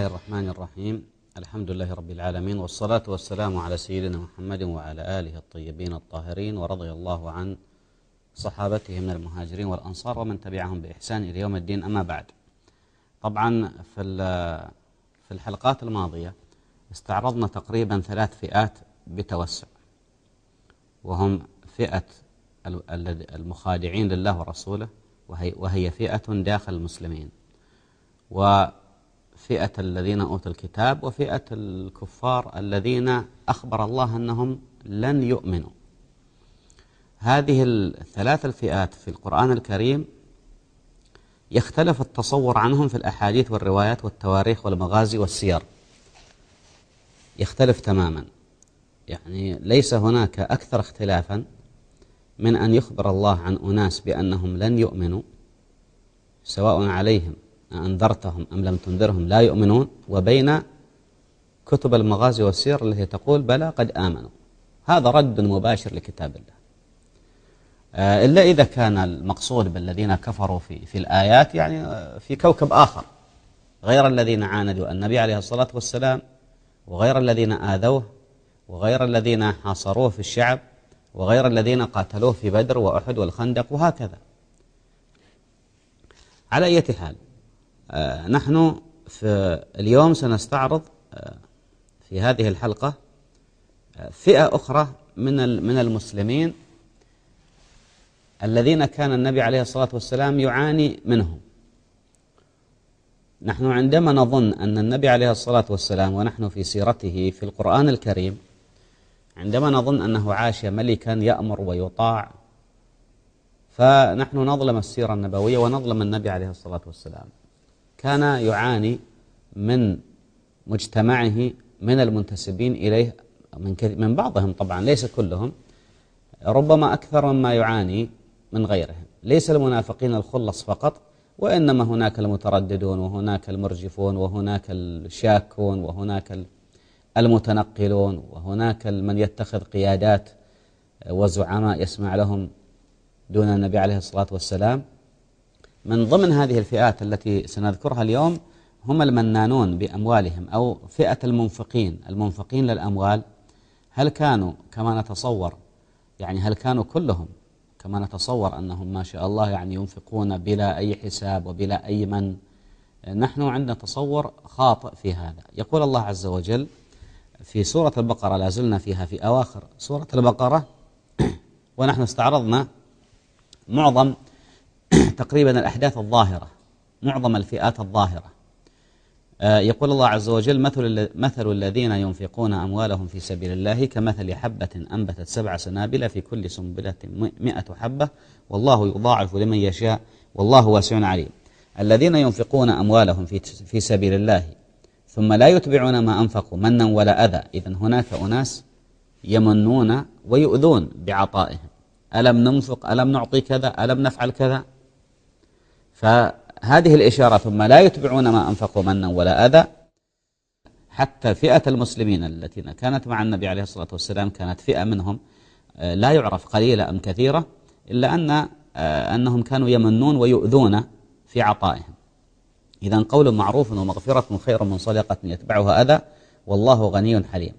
الله الرحمن الرحيم الحمد لله رب العالمين والصلاة والسلام على سيدنا محمد وعلى آله الطيبين الطاهرين ورضي الله عن صحابته من المهاجرين والأنصار ومن تبعهم بإحسان إلى يوم الدين أما بعد طبعا في في الحلقات الماضية استعرضنا تقريبا ثلاث فئات بتوسع وهم فئة المخادعين لله ورسوله وهي, وهي فئة داخل المسلمين و فئة الذين أوتوا الكتاب وفئة الكفار الذين أخبر الله أنهم لن يؤمنوا. هذه الثلاث الفئات في القرآن الكريم يختلف التصور عنهم في الأحاديث والروايات والتواريخ والمغازي والسير. يختلف تماما. يعني ليس هناك أكثر اختلافا من أن يخبر الله عن أناس بأنهم لن يؤمنوا سواء عليهم. أنذرتهم أم لم تنذرهم لا يؤمنون وبين كتب المغازي والسير التي تقول بلى قد آمنوا. هذا رد مباشر لكتاب الله. آه، إلا إذا كان المقصود بالذين كفروا في, في الآيات يعني آه، في كوكب آخر. غير الذين عاندوا النبي عليه الصلاة والسلام وغير الذين آذوه وغير الذين حاصروه في الشعب وغير الذين قاتلوه في بدر وأحد والخندق وهكذا. على أي حال نحن في اليوم سنستعرض آه، في هذه الحلقة آه، فئة أخرى من من المسلمين الذين كان النبي عليه الصلاة والسلام يعاني منهم. نحن عندما نظن أن النبي عليه الصلاة والسلام ونحن في سيرته في القرآن الكريم عندما نظن أنه عاش ملكا يأمر ويطاع فنحن نظلم السيرة النبوية ونظلم النبي عليه الصلاة والسلام. كان يعاني من مجتمعه من المنتسبين إليه من, من بعضهم طبعا ليس كلهم ربما أكثر مما يعاني من غيرهم. ليس المنافقين الخلص فقط وإنما هناك المترددون وهناك المرجفون وهناك الشاكون وهناك المتنقلون وهناك من يتخذ قيادات وزعماء يسمع لهم دون النبي عليه الصلاة والسلام. من ضمن هذه الفئات التي سنذكرها اليوم هم المنانون بأموالهم أو فئة المنفقين. المنفقين للأموال هل كانوا كما نتصور يعني هل كانوا كلهم كما نتصور أنهم ما شاء الله يعني ينفقون بلا أي حساب وبلا أي من؟ نحن عندنا تصور خاطئ في هذا. يقول الله عز وجل في سورة البقرة لازلنا فيها في أواخر سورة البقرة ونحن استعرضنا معظم تقريبا الأحداث الظاهرة معظم الفئات الظاهرة. آه، يقول الله عز وجل مثل, مثل الذين ينفقون أموالهم في سبيل الله كمثل حبة أنبتت سبع سنابل في كل سنبلة مئة حبة والله يضاعف لمن يشاء والله واسع عليم. الذين ينفقون أموالهم في, في سبيل الله ثم لا يتبعون ما أنفقوا منا ولا أذى. إذن هناك أناس يمنون ويؤذون بعطائهم. ألم ننفق؟ ألم نعطي كذا؟ ألم نفعل كذا؟ فهذه الإشارة ثم لا يتبعون ما أنفقوا منا ولا أذى. حتى فئة المسلمين التي كانت مع النبي عليه الصلاة والسلام كانت فئة منهم آه، لا يعرف قليلة أم كثيرة إلا أن آه، أنهم كانوا يمنون ويؤذون في عطائهم. إذا قول معروف ومغفرة خير من صدقة يتبعها أذى والله غني حليم.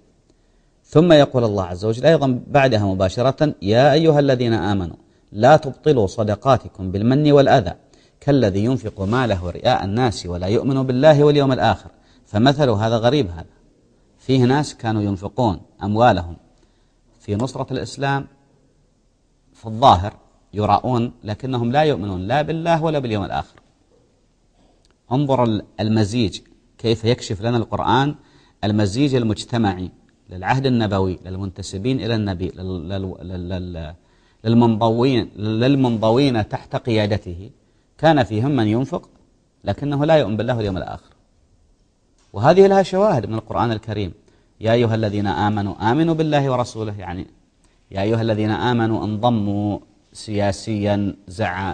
ثم يقول الله عز وجل أيضا بعدها مباشرة يا أيها الذين آمنوا لا تبطلوا صدقاتكم بالمن والأذى. كالذي ينفق ماله رئاء الناس ولا يؤمن بالله واليوم الآخر. فمثل هذا غريب هذا. فيه ناس كانوا ينفقون أموالهم في نصرة الإسلام في الظاهر يراؤون لكنهم لا يؤمنون لا بالله ولا باليوم الآخر. انظر المزيج كيف يكشف لنا القرآن المزيج المجتمعي للعهد النبوي للمنتسبين إلى النبي للمنضوين, للمنضوين تحت قيادته. كان فيهم من ينفق لكنه لا يؤمن بالله واليوم الآخر. وهذه لها شواهد من القرآن الكريم. يا أيها الذين آمنوا آمنوا بالله ورسوله يعني يا أيها الذين آمنوا انضموا سياسيا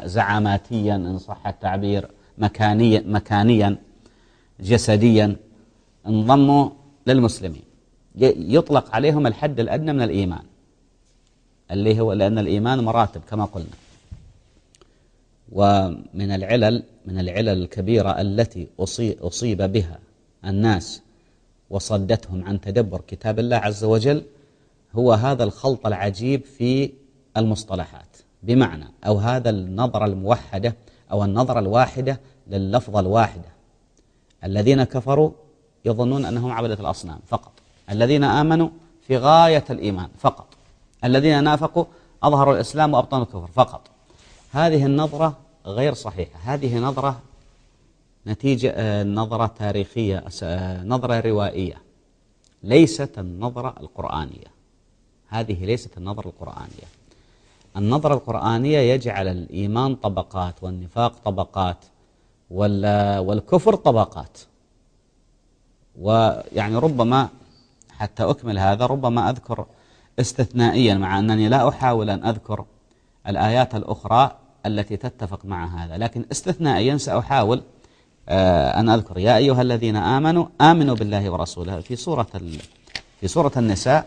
زعاماتيا إن صح التعبير مكانيا, مكانيا جسديا انضموا للمسلمين. يطلق عليهم الحد الأدنى من الإيمان اللي هو لأن الإيمان مراتب كما قلنا. ومن العلل من العلل الكبيرة التي أصيب بها الناس وصدتهم عن تدبر كتاب الله عز وجل هو هذا الخلط العجيب في المصطلحات. بمعنى أو هذا النظرة الموحدة أو النظرة الواحدة لللفظة الواحدة الذين كفروا يظنون أنهم عبدة الأصنام فقط. الذين آمنوا في غاية الإيمان فقط. الذين نافقوا أظهروا الإسلام وأبطنوا الكفر فقط. هذه النظرة غير صحيحة. هذه نظرة نتيجة آه، نظرة تاريخية آه، نظرة روائية ليست النظرة القرآنية. هذه ليست النظرة القرآنية. النظرة القرآنية يجعل الإيمان طبقات والنفاق طبقات والكفر طبقات. ويعني ربما حتى أكمل هذا ربما أذكر استثنائيا مع أنني لا أحاول أن أذكر الآيات الأخرى التي تتفق مع هذا. لكن استثنائيا سأحاول آه، أن أذكر. يا أيها الذين آمنوا آمنوا بالله ورسوله في سورة في سورة النساء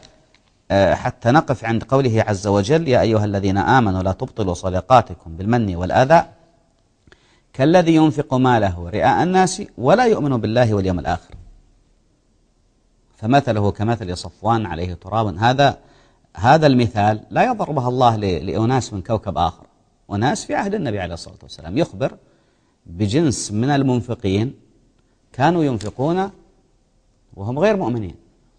آه، حتى نقف عند قوله عز وجل يا أيها الذين آمنوا لا تبطلوا صدقاتكم بالمن والأذى كالذي ينفق ماله رئاء الناس ولا يؤمن بالله واليوم الآخر. فمثله كمثل صفوان عليه تراب. هذا هذا المثال لا يضربها الله لأناس من كوكب آخر. وناس في عهد النبي عليه الصلاة والسلام. يخبر بجنس من المنفقين كانوا ينفقون وهم غير مؤمنين.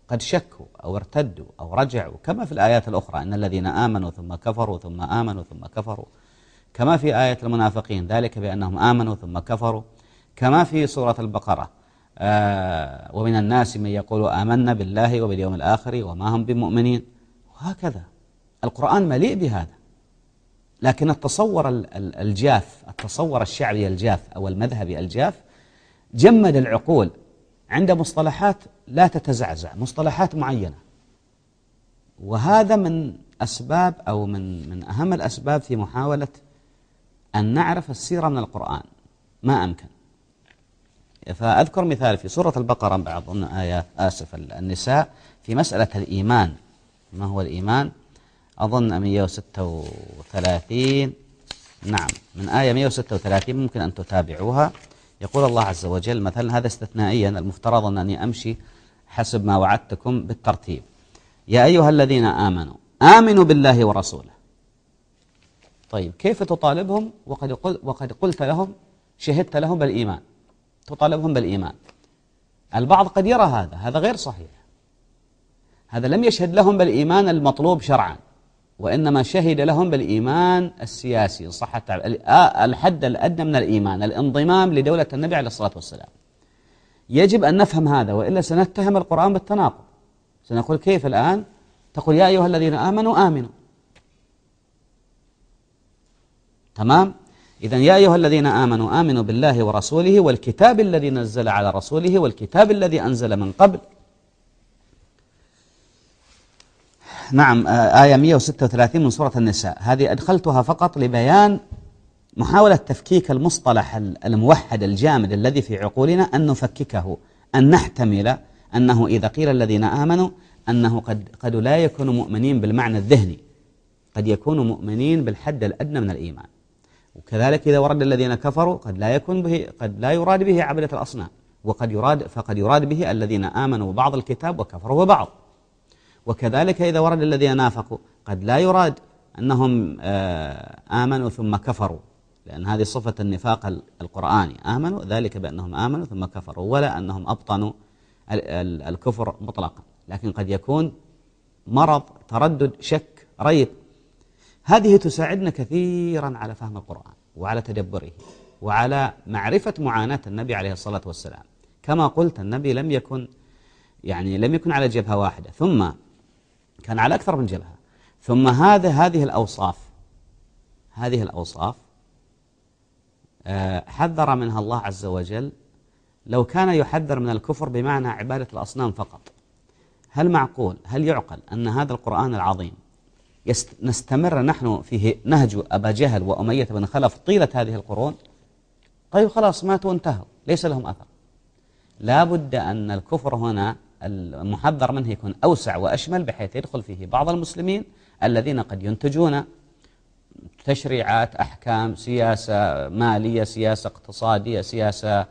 قد شكوا أو ارتدوا أو رجعوا كما في الآيات الأخرى إن الذين آمنوا ثم كفروا ثم آمنوا ثم كفروا. كما في آية المنافقين ذلك بأنهم آمنوا ثم كفروا. كما في سورة البقرة آه ومن الناس من يقول آمنا بالله وباليوم الآخر وما هم بمؤمنين. وهكذا القرآن مليء بهذا. لكن التصور الجاف التصور الشعبي الجاف أو المذهبي الجاف جمد العقول عند مصطلحات لا تتزعزع مصطلحات معينة. وهذا من أسباب أو من من أهم الأسباب في محاولة أن نعرف السيرة من القرآن. ما أمكن. فأذكر مثال في سورة البقرة بعض آية آسف النساء في مسألة الإيمان. ما هو الإيمان؟ أظن 136 نعم من آية 136 ممكن أن تتابعوها. يقول الله عز وجل مثلا هذا استثنائيا المفترض أنني أمشي حسب ما وعدتكم بالترتيب. يا أيها الذين آمنوا آمنوا بالله ورسوله. طيب كيف تطالبهم؟ وقد, قل وقد قلت لهم شهدت لهم بالإيمان. تطالبهم بالإيمان. البعض قد يرى هذا هذا غير صحيح. هذا لم يشهد لهم بالإيمان المطلوب شرعا وإنما شهد لهم بالإيمان السياسي صح آه، الحد الأدنى من الإيمان الانضمام لدولة النبي عليه الصلاة والسلام. يجب أن نفهم هذا وإلا سنتهم القرآن بالتناقض. سنقول كيف الآن؟ تقول يا أيها الذين آمنوا آمنوا. تمام؟ إذا يا أيها الذين آمنوا آمنوا بالله ورسوله والكتاب الذي نزل على رسوله والكتاب الذي أنزل من قبل. نعم آه، آية 136 من سورة النساء. هذه أدخلتها فقط لبيان محاولة تفكيك المصطلح الموحد الجامد الذي في عقولنا أن نفككه أن نحتمل أنه إذا قيل الذين آمنوا أنه قد, قد لا يكونوا مؤمنين بالمعنى الذهني قد يكونوا مؤمنين بالحد الأدنى من الإيمان. وكذلك إذا ورد الذين كفروا قد لا يكون به قد لا يراد به عبدة الأصنام وقد يراد فقد يراد به الذين آمنوا ببعض الكتاب وكفروا ببعض. وكذلك إذا ورد الذين نافقوا قد لا يراد أنهم آه، آمنوا ثم كفروا لأن هذه صفة النفاق القرآني. آمنوا ذلك بأنهم آمنوا ثم كفروا ولا أنهم أبطنوا الكفر مطلقا. لكن قد يكون مرض تردد شك ريب. هذه تساعدنا كثيرا على فهم القرآن وعلى تدبره وعلى معرفة معاناة النبي عليه الصلاة والسلام. كما قلت النبي لم يكن يعني لم يكن على جبهة واحدة. ثم كان على أكثر من جبهة ثم هذا هذه الأوصاف هذه الأوصاف آه، حذر منها الله عز وجل. لو كان يحذر من الكفر بمعنى عبادة الأصنام فقط هل معقول هل يعقل أن هذا القرآن العظيم نستمر نحن فيه نهج أبا جهل وأمية بن خلف طيلة هذه القرون؟ طيب خلاص ماتوا وانتهوا ليس لهم أثر. لا بد أن الكفر هنا المحذر منه يكون أوسع وأشمل بحيث يدخل فيه بعض المسلمين الذين قد ينتجون تشريعات أحكام سياسة مالية سياسة اقتصادية سياسة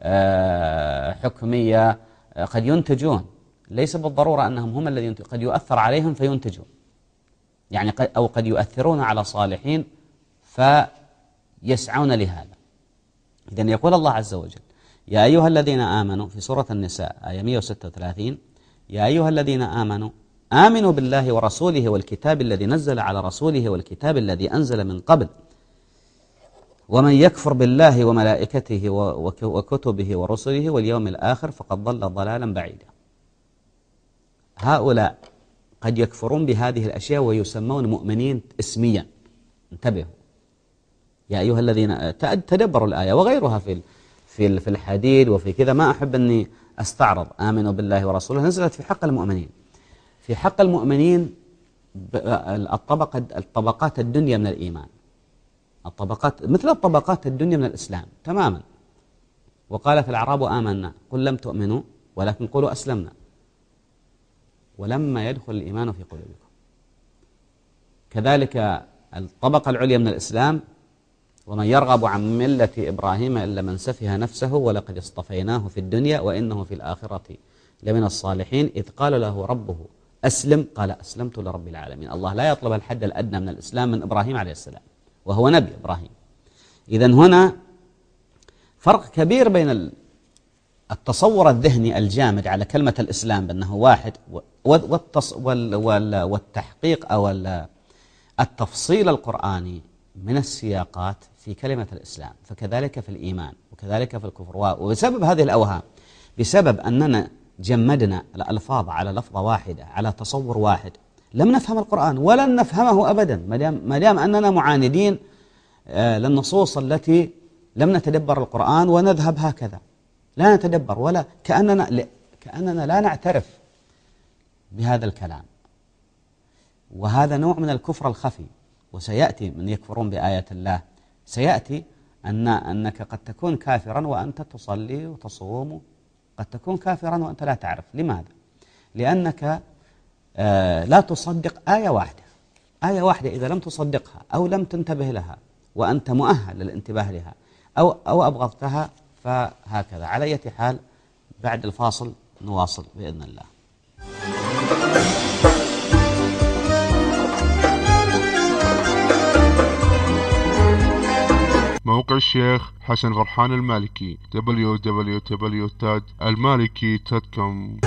آه، حكمية آه، قد ينتجون. ليس بالضرورة أنهم هم الذين قد يؤثر عليهم فينتجون. يعني أو قد يؤثرون على صالحين فيسعون لهذا. إذن يقول الله عز وجل يا أيها الذين آمنوا في سورة النساء آية 136 يا أيها الذين آمنوا آمنوا بالله ورسوله والكتاب الذي نزل على رسوله والكتاب الذي أنزل من قبل ومن يكفر بالله وملائكته وكتبه ورسله واليوم الآخر فقد ضل ضلالا بعيدا. هؤلاء قد يكفرون بهذه الأشياء ويسمون مؤمنين اسميا. انتبهوا. يا أيها الذين تدبروا الآية وغيرها في في في الحديد وفي كذا ما أحب أني أستعرض. آمنوا بالله ورسوله. نزلت في حق المؤمنين. في حق المؤمنين الطبقة الطبقات الدنيا من الإيمان. الطبقات مثل الطبقات الدنيا من الإسلام تماما. وقالت الأعراب آمنا. قل لم تؤمنوا ولكن قولوا أسلمنا. ولما يدخل الإيمان في قلوبكم. كذلك الطبقة العليا من الإسلام ومن يرغب عن ملة إبراهيم إلا من سفه نفسه ولقد اصطفيناه في الدنيا وإنه في الآخرة لمن الصالحين إذ قال له ربه أسلم قال أسلمت لرب العالمين. الله لا يطلب الحد الأدنى من الإسلام من إبراهيم عليه السلام وهو نبي إبراهيم. إذا هنا فرق كبير بين التصور الذهني الجامد على كلمة الإسلام بأنه واحد والتحقيق أو التفصيل القرآني من السياقات في كلمة الإسلام فكذلك في الإيمان وكذلك في الكفر وبسبب هذه الأوهام بسبب أننا جمدنا الألفاظ على لفظة واحدة على تصور واحد لم نفهم القرآن ولن نفهمه أبدا ما دام أننا معاندين آه، للنصوص التي لم نتدبر القرآن ونذهب هكذا. لا نتدبر ولا كأننا كأننا لا نعترف بهذا الكلام. وهذا نوع من الكفر الخفي. وسيأتي من يكفرون بآيات الله. سيأتي أن أنك قد تكون كافرا وأنت تصلي وتصوم. قد تكون كافرا وأنت لا تعرف. لماذا؟ لأنك آه، لا تصدق آية واحدة. آية واحدة إذا لم تصدقها أو لم تنتبه لها وأنت مؤهل للانتباه لها أو, أو أبغضتها فهكذا. على أي حال بعد الفاصل نواصل بإذن الله. موقع الشيخ حسن غرحان المالكي www.almaliki.com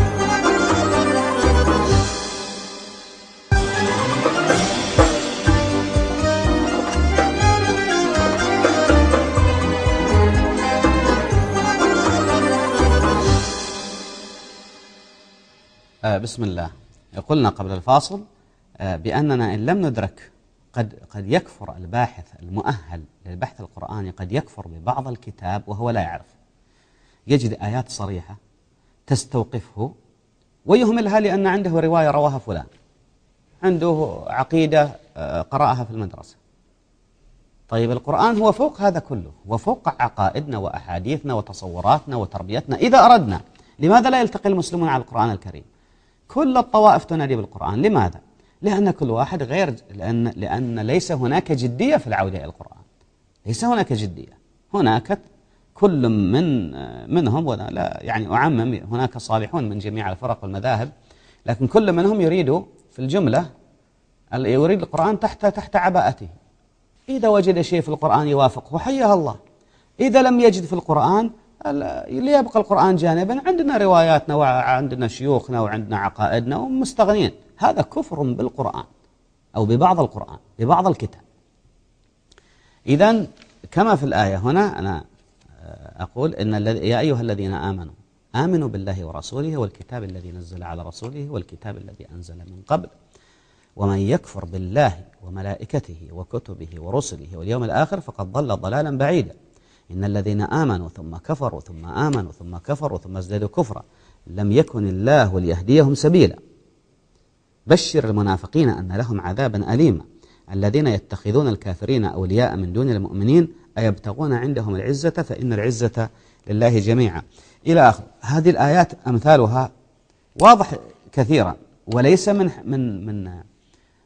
آه بسم الله. قلنا قبل الفاصل آه بأننا إن لم ندرك قد قد يكفر الباحث المؤهل للبحث القرآني قد يكفر ببعض الكتاب وهو لا يعرف. يجد آيات صريحة تستوقفه ويهملها لأن عنده رواية رواها فلان. عنده عقيدة آه، قرأها في المدرسة. طيب القرآن هو فوق هذا كله وفوق عقائدنا وأحاديثنا وتصوراتنا وتربيتنا. إذا أردنا لماذا لا يلتقي المسلمون على القرآن الكريم؟ كل الطوائف تنادي بالقرآن لماذا؟ لأن كل واحد غير لأن, لأن ليس هناك جدية في العودة إلى القرآن. ليس هناك جدية. هناك كل من منهم لا يعني أعمم هناك صالحون من جميع الفرق والمذاهب لكن كل منهم يريد في الجملة يريد القرآن تحت تحت عباءته. إذا وجد شيء في القرآن يوافقه حيها الله. إذا لم يجد في القرآن ليبقى القرآن جانبا. عندنا رواياتنا وعندنا شيوخنا وعندنا عقائدنا ومستغنين هذا كفر بالقرآن أو ببعض القرآن ببعض الكتاب. إذا كما في الآية هنا أنا آه، أقول إن يا أيها الذين آمنوا آمنوا بالله ورسوله والكتاب الذي نزل على رسوله والكتاب الذي أنزل من قبل. ومن يكفر بالله وملائكته وكتبه ورسله واليوم الآخر فقد ضل ضلالا بعيدا. إن الذين آمنوا ثم كفروا ثم آمنوا ثم كفروا ثم ازدادوا كفرا لم يكن الله ليهديهم سبيلا. بشر المنافقين أن لهم عذابا أليما. الذين يتخذون الكافرين أولياء من دون المؤمنين أيبتغون عندهم العزة فإن العزة لله جميعا. إلى آخر هذه الآيات أمثالها واضح كثيرا وليس من من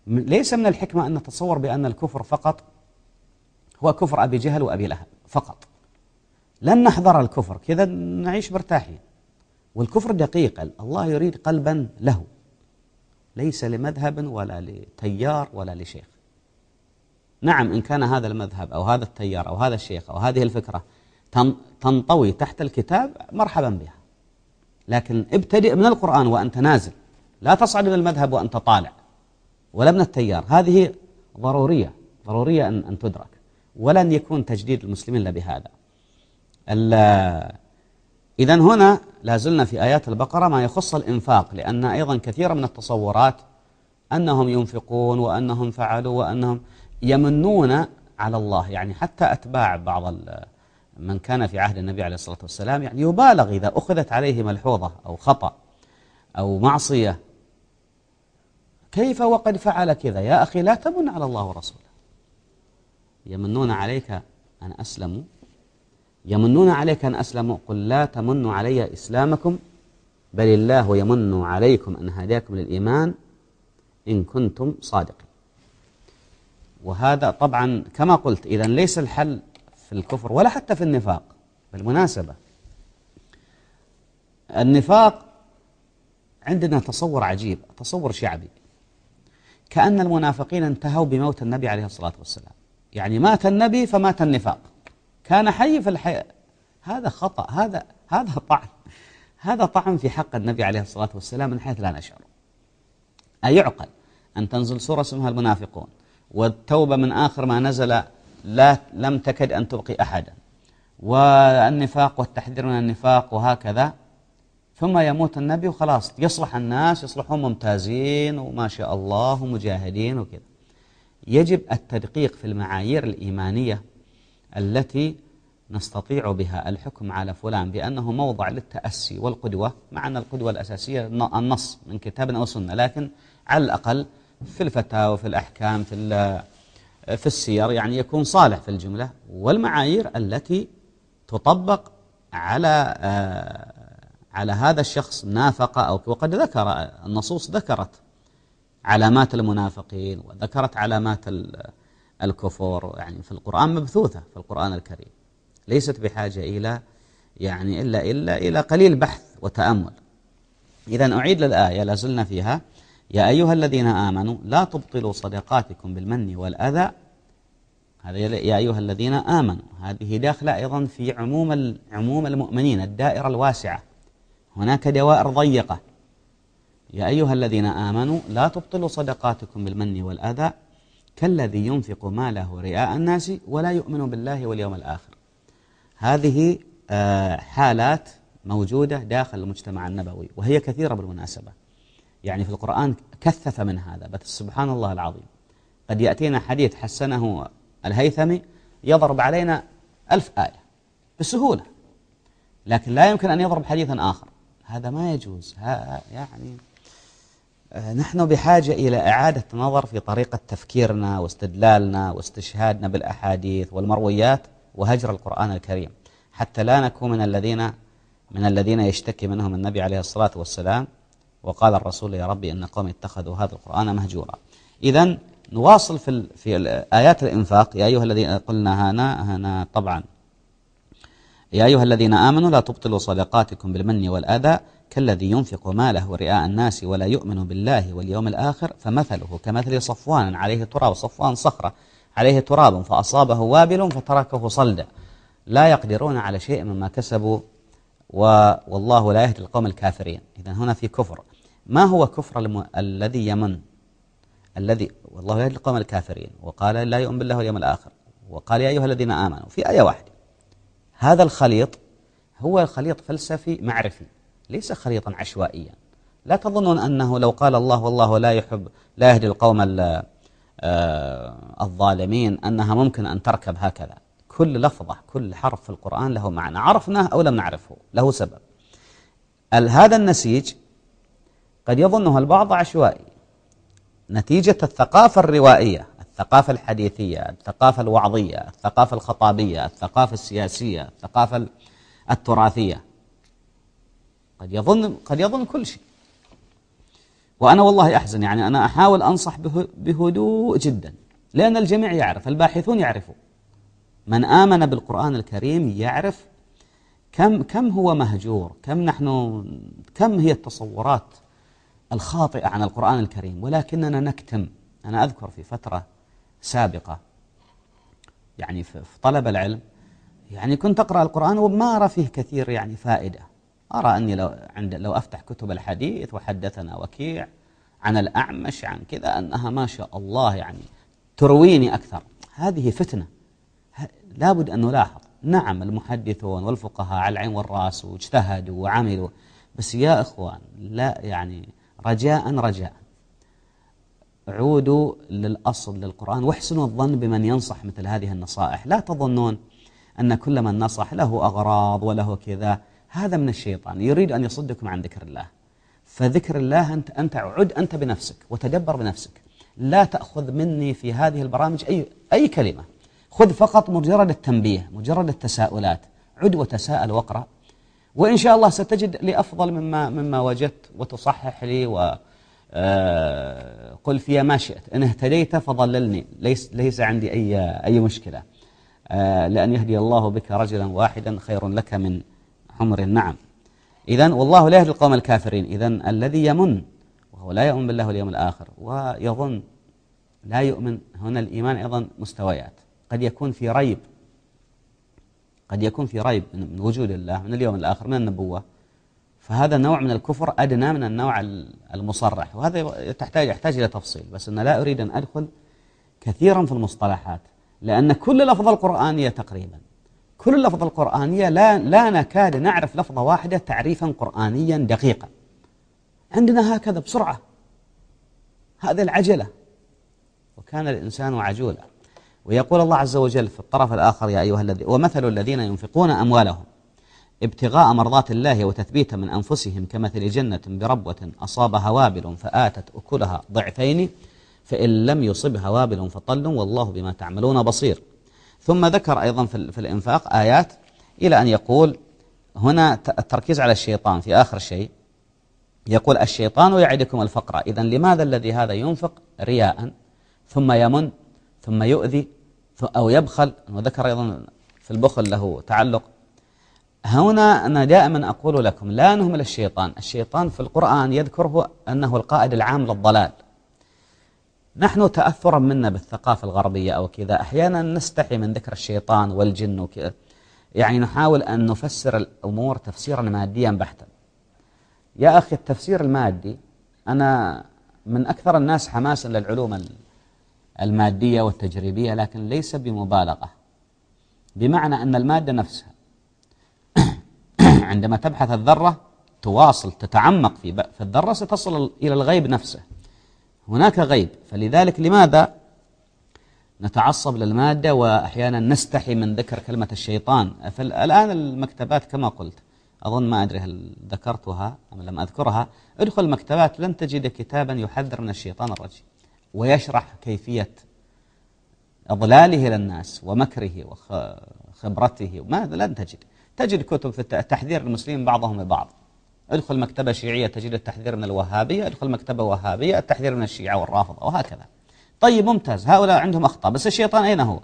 من ليس من الحكمة أن نتصور بأن الكفر فقط هو كفر أبي جهل وأبي لهب فقط. لن نحضر الكفر كذا نعيش مرتاحين والكفر دقيق الله يريد قلبا له. ليس لمذهب ولا لتيار ولا لشيخ. نعم إن كان هذا المذهب أو هذا التيار أو هذا الشيخ أو هذه الفكرة تنطوي تحت الكتاب مرحبا بها. لكن ابتدئ من القرآن وأنت نازل. لا تصعد إلى المذهب وأنت طالع. ولا من التيار. هذه ضرورية. ضرورية أن, أن تدرك. ولن يكون تجديد المسلمين إلا بهذا. إذا هنا لازلنا في آيات البقرة ما يخص الإنفاق لأن أيضا كثيرا من التصورات أنهم ينفقون وأنهم فعلوا وأنهم يمنون على الله يعني حتى أتباع بعض من كان في عهد النبي عليه الصلاة والسلام يعني يبالغ إذا أخذت عليه ملحوظة أو خطأ أو معصية. كيف وقد فعل كذا؟ يا أخي لا تمن على الله ورسوله. يمنون عليك أن أسلموا يمنون عليك أن أسلموا. قل لا تمنوا علي إسلامكم بل الله يمن عليكم أن هداكم للإيمان إن كنتم صادقين. وهذا طبعا كما قلت إذا ليس الحل في الكفر ولا حتى في النفاق بالمناسبة. النفاق عندنا تصور عجيب تصور شعبي. كأن المنافقين انتهوا بموت النبي عليه الصلاة والسلام. يعني مات النبي فمات النفاق. كان حي في الحياة هذا خطأ. هذا هذا طعن. هذا طعن في حق النبي عليه الصلاة والسلام من حيث لا نشعر. أيعقل أن تنزل سورة اسمها المنافقون والتوبة من آخر ما نزل لا لم تكد أن تبقي أحدا. والنفاق والتحذير من النفاق وهكذا. ثم يموت النبي وخلاص. يصلح الناس يصلحون ممتازين وما شاء الله مجاهدين وكذا. يجب التدقيق في المعايير الإيمانية التي نستطيع بها الحكم على فلان بأنه موضع للتأسي والقدوة مع أن القدوة الأساسية النص من كتاب أو سنة لكن على الأقل في الفتاوى في الأحكام في في السير يعني يكون صالح في الجملة والمعايير التي تطبق على آه، على هذا الشخص نافق أو وقد ذكر النصوص ذكرت علامات المنافقين وذكرت علامات الكفر يعني في القرآن مبثوثة في القرآن الكريم. ليست بحاجة إلى يعني إلا إلا إلى قليل بحث وتأمل. إذا أعيد للآية لازلنا فيها. يا أيها الذين آمنوا لا تبطلوا صدقاتكم بالمن والأذى. هذا يا أيها الذين آمنوا. هذه داخلة أيضا في عموم عموم المؤمنين الدائرة الواسعة. هناك دوائر ضيقة. يا أيها الذين آمنوا لا تبطلوا صدقاتكم بالمن والأذى. كالذي ينفق ماله رئاء الناس ولا يؤمن بالله واليوم الآخر. هذه آه، حالات موجودة داخل المجتمع النبوي وهي كثيرة بالمناسبة. يعني في القرآن كثف من هذا بس سبحان الله العظيم. قد يأتينا حديث حسنه الهيثمي يضرب علينا ألف آية بسهولة لكن لا يمكن أن يضرب حديثا آخر. هذا ما يجوز يعني نحن بحاجة إلى إعادة نظر في طريقة تفكيرنا واستدلالنا واستشهادنا بالأحاديث والمرويات وهجر القرآن الكريم. حتى لا نكون من الذين من الذين يشتكي منهم النبي عليه الصلاة والسلام وقال الرسول يا ربي إن قوم اتخذوا هذا القرآن مهجورا. إذا نواصل في في آيات الإنفاق. يا أيها الذين قلنا هنا هنا طبعا. يا أيها الذين آمنوا لا تبطلوا صدقاتكم بالمن والأذى كالذي ينفق ماله رئاء الناس ولا يؤمن بالله واليوم الآخر فمثله كمثل صفوان عليه تراب صفوان صخرة عليه تراب فأصابه وابل فتركه صلدا. لا يقدرون على شيء مما كسبوا والله لا يهدي القوم الكافرين. إذا هنا في كفر. ما هو كفر الم... الذي يمن؟ الذي والله يهدي القوم الكافرين. وقال لا يؤمن بالله واليوم الآخر. وقال يا أيها الذين آمنوا في آية واحدة. هذا الخليط هو خليط فلسفي معرفي. ليس خليطا عشوائيا. لا تظنون أنه لو قال الله والله لا يحب لا يهدي القوم الظالمين أنها ممكن أن تركب هكذا. كل لفظة كل حرف في القرآن له معنى. عرفناه أو لم نعرفه له سبب. هذا النسيج قد يظنه البعض عشوائي. نتيجة الثقافة الروائية الثقافة الحديثية الثقافة الوعظية الثقافة الخطابية الثقافة السياسية الثقافة التراثية. قد يظن قد يظن كل شيء. وأنا والله أحزن يعني أنا أحاول أنصح بهدوء جدا. لأن الجميع يعرف الباحثون يعرفون. من آمن بالقرآن الكريم يعرف كم كم هو مهجور كم نحن كم هي التصورات الخاطئة عن القرآن الكريم. ولكننا نكتم. أنا أذكر في فترة سابقة يعني في طلب العلم يعني كنت أقرأ القرآن وما أرى فيه كثير يعني فائدة. أرى أني لو, عند لو أفتح كتب الحديث وحدثنا وكيع عن الأعمش عن كذا أنها ما شاء الله يعني ترويني أكثر. هذه فتنة. لابد أن نلاحظ. نعم المحدثون والفقهاء على العين والرأس واجتهدوا وعملوا بس يا إخوان لا يعني رجاء رجاء. عودوا للأصل للقرآن واحسنوا الظن بمن ينصح مثل هذه النصائح. لا تظنون أن كل من نصح له أغراض وله كذا. هذا من الشيطان يريد أن يصدكم عن ذكر الله. فذكر الله أنت, أنت عد أنت بنفسك وتدبر بنفسك. لا تأخذ مني في هذه البرامج أي, أي كلمة. خذ فقط مجرد التنبيه مجرد التساؤلات. عد وتساءل واقرأ. وإن شاء الله ستجد لي أفضل مما, مما وجدت وتصحح لي و آه، قل فيها ما شئت. إن اهتديت فضللني. ليس, ليس عندي أي, أي مشكلة. آه، لأن يهدي الله بك رجلا واحدا خير لك من حمر النعم إذا والله لا يهدي القوم الكافرين. إذا الذي يمن وهو لا يؤمن بالله واليوم الآخر ويظن لا يؤمن هنا الإيمان أيضا مستويات. قد يكون في ريب قد يكون في ريب من وجود الله من اليوم الآخر من النبوة. فهذا نوع من الكفر أدنى من النوع المصرح. وهذا تحتاج يحتاج إلى تفصيل. بس أنا لا أريد أن أدخل كثيرا في المصطلحات لأن كل لفظة القرآنية تقريبا. كل لفظة القرآنية لا, لا نكاد نعرف لفظة واحدة تعريفا قرآنيا دقيقا. عندنا هكذا بسرعة. هذه العجلة. وكان الإنسان عجولا. ويقول الله عز وجل في الطرف الآخر يا أيها الذين ومثل الذين ينفقون أموالهم. ابتغاء مرضات الله وتثبيتا من أنفسهم كمثل جنة بربوة أصابها وابل فآتت أكلها ضعفين فإن لم يصبها وابل فطل والله بما تعملون بصير. ثم ذكر أيضا في الإنفاق آيات إلى أن يقول هنا التركيز على الشيطان في آخر شيء. يقول الشيطان يعدكم الفقر إذا لماذا الذي هذا ينفق رياء؟ ثم يمن ثم يؤذي أو يبخل؟ وذكر أيضا في البخل له تعلق. هنا أنا دائما أقول لكم لا نهمل الشيطان. الشيطان في القرآن يذكره أنه القائد العام للضلال. نحن تأثرا منا بالثقافة الغربية أو كذا. أحيانا نستحي من ذكر الشيطان والجن وكذا. يعني نحاول أن نفسر الأمور تفسيرا ماديا بحتا. يا أخي التفسير المادي أنا من أكثر الناس حماسا للعلوم المادية والتجريبية لكن ليس بمبالغة. بمعنى أن المادة نفسها عندما تبحث الذرة تواصل تتعمق في الذرة ستصل إلى الغيب نفسه. هناك غيب. فلذلك لماذا نتعصب للمادة وأحيانا نستحي من ذكر كلمة الشيطان؟ الآن المكتبات كما قلت أظن ما أدري هل ذكرتها أم لم أذكرها ادخل المكتبات لن تجد كتابا يحذر من الشيطان الرجيم ويشرح كيفية أضلاله للناس ومكره وخبرته ما لن تجد. تجد كتب في التحذير المسلمين بعضهم ببعض ادخل مكتبة شيعية تجد التحذير من الوهابية ادخل مكتبة وهابية التحذير من الشيعة والرافضة وهكذا. طيب ممتاز. هؤلاء عندهم أخطاء. بس الشيطان أين هو؟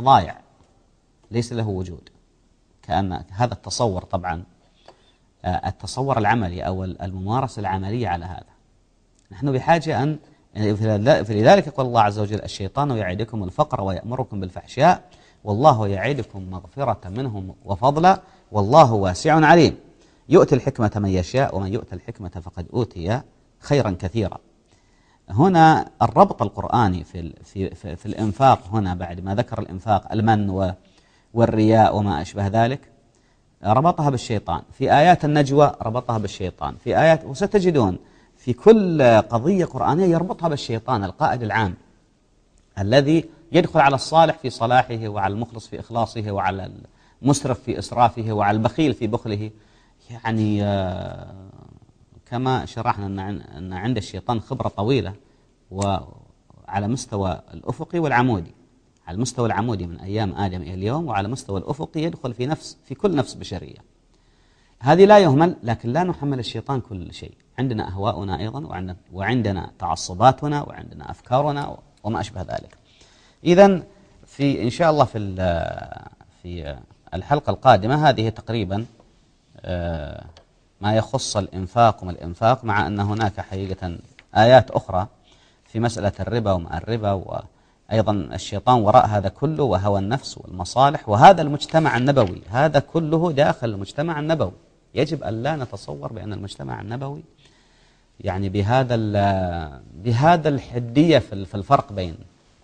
ضايع. ليس له وجود. كأن هذا التصور طبعا آه، التصور العملي أو الممارسة العملية على هذا. نحن بحاجة أن فلذلك يقول الله عز وجل الشيطان يعيدكم الفقر ويأمركم بالفحشاء والله يعيدكم مغفرة منهم وفضلا والله واسع عليم. يؤتي الحكمة من يشاء ومن يؤتى الحكمة فقد أوتي خيرا كثيرا. هنا الربط القرآني في, في, في, في الإنفاق هنا بعد ما ذكر الإنفاق المن والرياء وما أشبه ذلك ربطها بالشيطان. في آيات النجوى ربطها بالشيطان. في آيات وستجدون في كل قضية قرآنية يربطها بالشيطان القائد العام الذي يدخل على الصالح في صلاحه وعلى المخلص في إخلاصه وعلى المسرف في إسرافه وعلى البخيل في بخله. يعني آه، كما شرحنا أن عند الشيطان خبرة طويلة وعلى مستوى الأفقي والعمودي. على المستوى العمودي من أيام آدم إلى اليوم وعلى مستوى الأفقي يدخل في نفس في كل نفس بشرية. هذه لا يهمل لكن لا نحمل الشيطان كل شيء. عندنا أهواؤنا أيضا وعندنا, وعندنا تعصباتنا وعندنا أفكارنا وما أشبه ذلك. إذا في إن شاء الله في في الحلقة القادمة هذه تقريبا ما يخص الإنفاق وما الإنفاق مع أن هناك حقيقة آيات أخرى في مسألة الربا وما الربا وأيضا الشيطان وراء هذا كله وهوى النفس والمصالح وهذا المجتمع النبوي هذا كله داخل المجتمع النبوي. يجب أن لا نتصور بأن المجتمع النبوي يعني بهذا بهذا الحدية في الفرق بين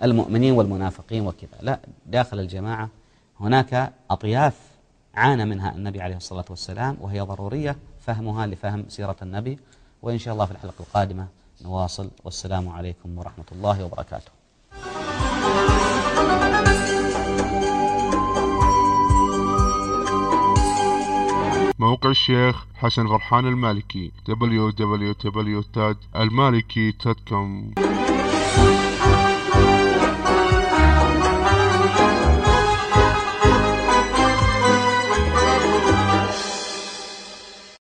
المؤمنين والمنافقين وكذا. لا داخل الجماعة هناك أطياف عانى منها النبي عليه الصلاة والسلام وهي ضرورية فهمها لفهم سيرة النبي. وإن شاء الله في الحلقة القادمة نواصل. والسلام عليكم ورحمة الله وبركاته. موقع الشيخ حسن فرحان المالكي www.المالكي.com